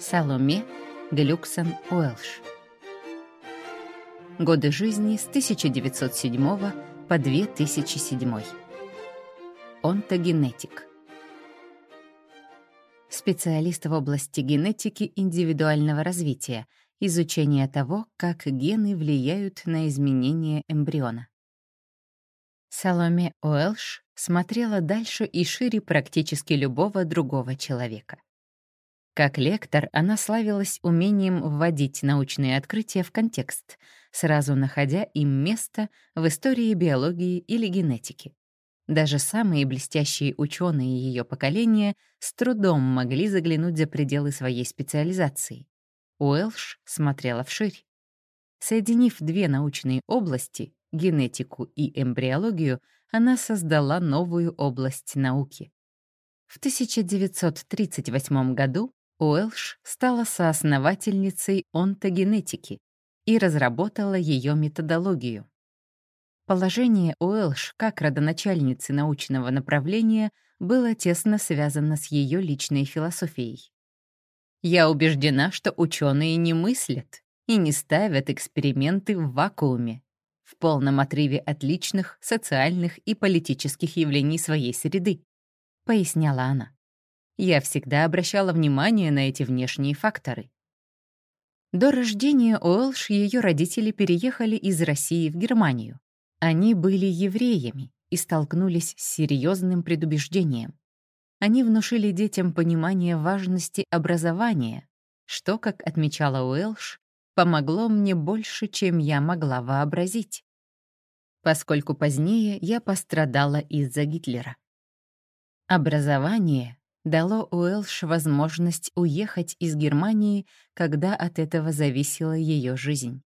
Саломе Глюксон Уэлш. Годы жизни с 1907 по 2007. Онтогенетик. Специалист в области генетики индивидуального развития, изучения того, как гены влияют на изменения эмбриона. Саломе Уэлш смотрела дальше и шире практически любого другого человека. Как лектор она славилась умением вводить научные открытия в контекст, сразу находя им место в истории биологии или генетики. Даже самые блестящие ученые ее поколения с трудом могли заглянуть за пределы своей специализации. Уэлш смотрела вширь. Соединив две научные области — генетику и эмбриологию, она создала новую область науки. В 1938 году Уэлш стала соосновательницей онтогенетики и разработала ее методологию. Положение Уэлш как родоначальницы научного направления было тесно связано с ее личной философией. «Я убеждена, что ученые не мыслят и не ставят эксперименты в вакууме, в полном отрыве от личных, социальных и политических явлений своей среды», — поясняла она я всегда обращала внимание на эти внешние факторы. До рождения Уэлш ее родители переехали из России в Германию. Они были евреями и столкнулись с серьезным предубеждением. Они внушили детям понимание важности образования, что, как отмечала Уэлш, помогло мне больше, чем я могла вообразить, поскольку позднее я пострадала из-за Гитлера. Образование дало Уэлш возможность уехать из Германии, когда от этого зависела ее жизнь.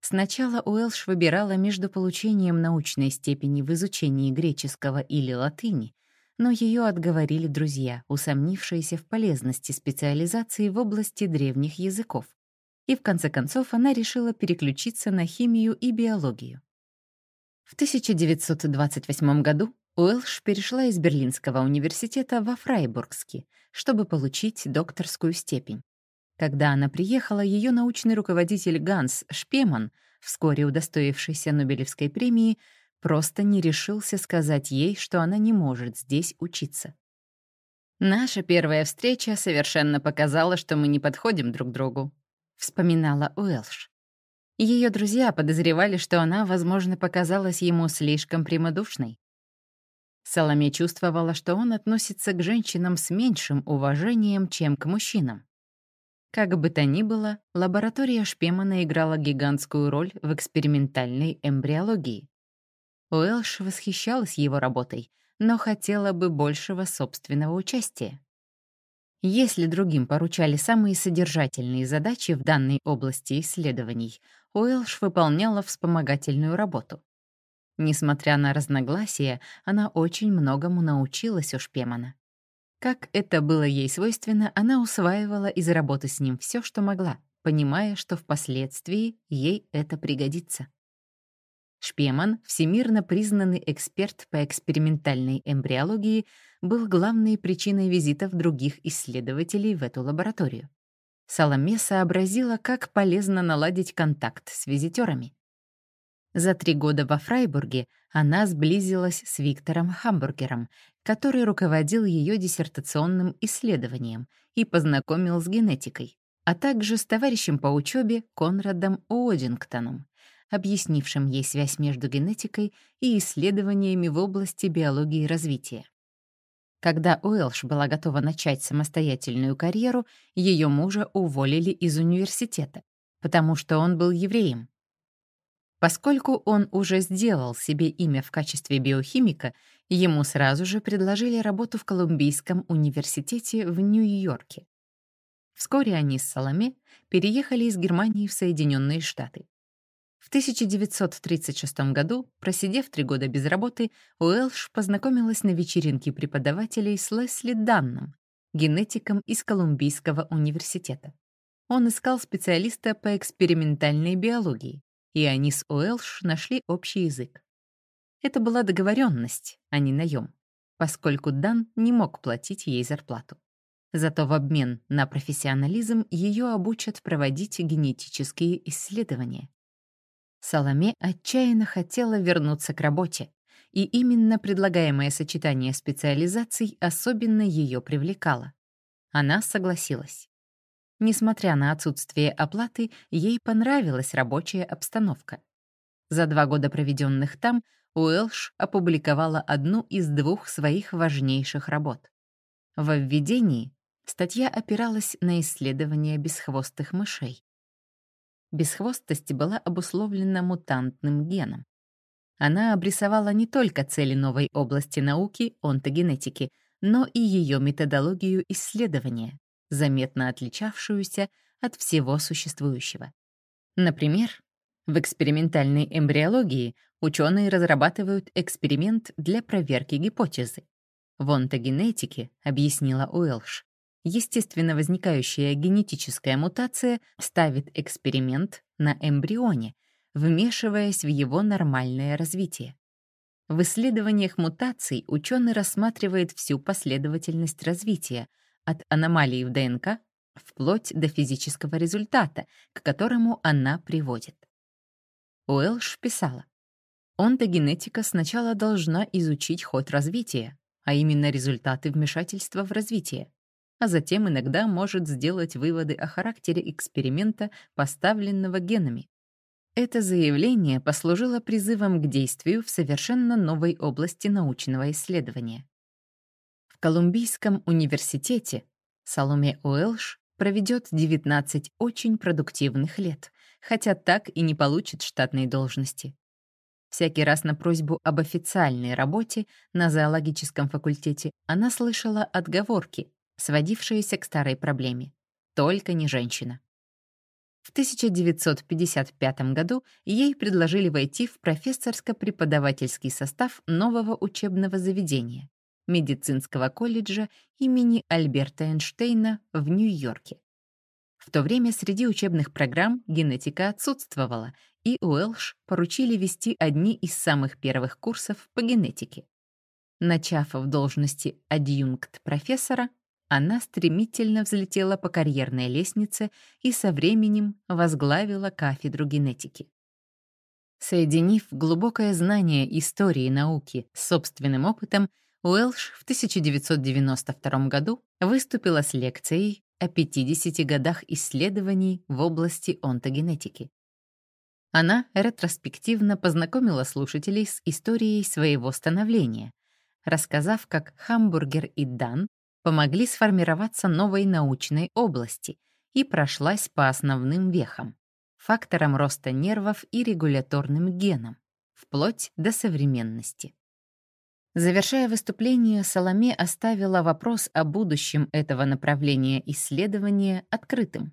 Сначала Уэлш выбирала между получением научной степени в изучении греческого или латыни, но ее отговорили друзья, усомнившиеся в полезности специализации в области древних языков. И в конце концов она решила переключиться на химию и биологию. В 1928 году Уэлш перешла из Берлинского университета во Фрайбургский, чтобы получить докторскую степень. Когда она приехала, ее научный руководитель Ганс Шпеман, вскоре удостоившийся Нобелевской премии, просто не решился сказать ей, что она не может здесь учиться. «Наша первая встреча совершенно показала, что мы не подходим друг другу», — вспоминала Уэлш. Ее друзья подозревали, что она, возможно, показалась ему слишком прямодушной. Соломе чувствовала, что он относится к женщинам с меньшим уважением, чем к мужчинам. Как бы то ни было, лаборатория Шпемана играла гигантскую роль в экспериментальной эмбриологии. Уэлш восхищалась его работой, но хотела бы большего собственного участия. Если другим поручали самые содержательные задачи в данной области исследований, Уэлш выполняла вспомогательную работу. Несмотря на разногласия, она очень многому научилась у Шпемана. Как это было ей свойственно, она усваивала из работы с ним все, что могла, понимая, что впоследствии ей это пригодится. Шпеман, всемирно признанный эксперт по экспериментальной эмбриологии, был главной причиной визитов других исследователей в эту лабораторию. Соломе сообразила, как полезно наладить контакт с визитерами. За три года во Фрайбурге она сблизилась с Виктором Хамбургером, который руководил ее диссертационным исследованием и познакомил с генетикой, а также с товарищем по учебе Конрадом Уодингтоном, объяснившим ей связь между генетикой и исследованиями в области биологии развития. Когда Уэлш была готова начать самостоятельную карьеру, ее мужа уволили из университета, потому что он был евреем, Поскольку он уже сделал себе имя в качестве биохимика, ему сразу же предложили работу в Колумбийском университете в Нью-Йорке. Вскоре они с Саломе переехали из Германии в Соединенные Штаты. В 1936 году, просидев три года без работы, Уэлш познакомилась на вечеринке преподавателей с Лесли Данном, генетиком из Колумбийского университета. Он искал специалиста по экспериментальной биологии и они с Уэлш нашли общий язык. Это была договоренность, а не наем, поскольку Дан не мог платить ей зарплату. Зато в обмен на профессионализм ее обучат проводить генетические исследования. Саломе отчаянно хотела вернуться к работе, и именно предлагаемое сочетание специализаций особенно ее привлекало. Она согласилась. Несмотря на отсутствие оплаты, ей понравилась рабочая обстановка. За два года, проведенных там, Уэлш опубликовала одну из двух своих важнейших работ. Во введении статья опиралась на исследования бесхвостых мышей. Бесхвостость была обусловлена мутантным геном. Она обрисовала не только цели новой области науки онтогенетики, но и ее методологию исследования, заметно отличавшуюся от всего существующего. Например, в экспериментальной эмбриологии ученые разрабатывают эксперимент для проверки гипотезы. В онтогенетике, объяснила Уэлш, естественно возникающая генетическая мутация ставит эксперимент на эмбрионе, вмешиваясь в его нормальное развитие. В исследованиях мутаций ученый рассматривает всю последовательность развития, от аномалии в ДНК вплоть до физического результата, к которому она приводит. Уэлш писала, «Онтогенетика сначала должна изучить ход развития, а именно результаты вмешательства в развитие, а затем иногда может сделать выводы о характере эксперимента, поставленного генами. Это заявление послужило призывом к действию в совершенно новой области научного исследования. Колумбийском университете Саломе Уэлш проведет 19 очень продуктивных лет, хотя так и не получит штатной должности. Всякий раз на просьбу об официальной работе на зоологическом факультете она слышала отговорки, сводившиеся к старой проблеме. Только не женщина. В 1955 году ей предложили войти в профессорско-преподавательский состав нового учебного заведения — медицинского колледжа имени Альберта Эйнштейна в Нью-Йорке. В то время среди учебных программ генетика отсутствовала, и Уэлш поручили вести одни из самых первых курсов по генетике. Начав в должности адъюнкт профессора, она стремительно взлетела по карьерной лестнице и со временем возглавила кафедру генетики. Соединив глубокое знание истории науки с собственным опытом, Уэлш в 1992 году выступила с лекцией о 50 годах исследований в области онтогенетики. Она ретроспективно познакомила слушателей с историей своего становления, рассказав, как Хамбургер и Дан помогли сформироваться новой научной области и прошлась по основным вехам — факторам роста нервов и регуляторным генам, вплоть до современности. Завершая выступление, Соломе оставила вопрос о будущем этого направления исследования открытым.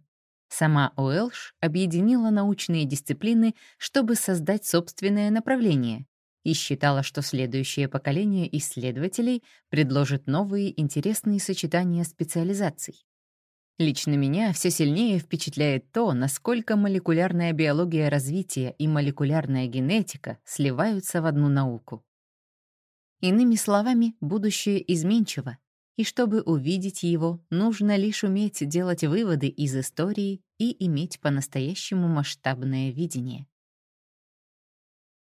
Сама Уэлш объединила научные дисциплины, чтобы создать собственное направление, и считала, что следующее поколение исследователей предложит новые интересные сочетания специализаций. Лично меня все сильнее впечатляет то, насколько молекулярная биология развития и молекулярная генетика сливаются в одну науку. Иными словами, будущее изменчиво, и чтобы увидеть его, нужно лишь уметь делать выводы из истории и иметь по-настоящему масштабное видение.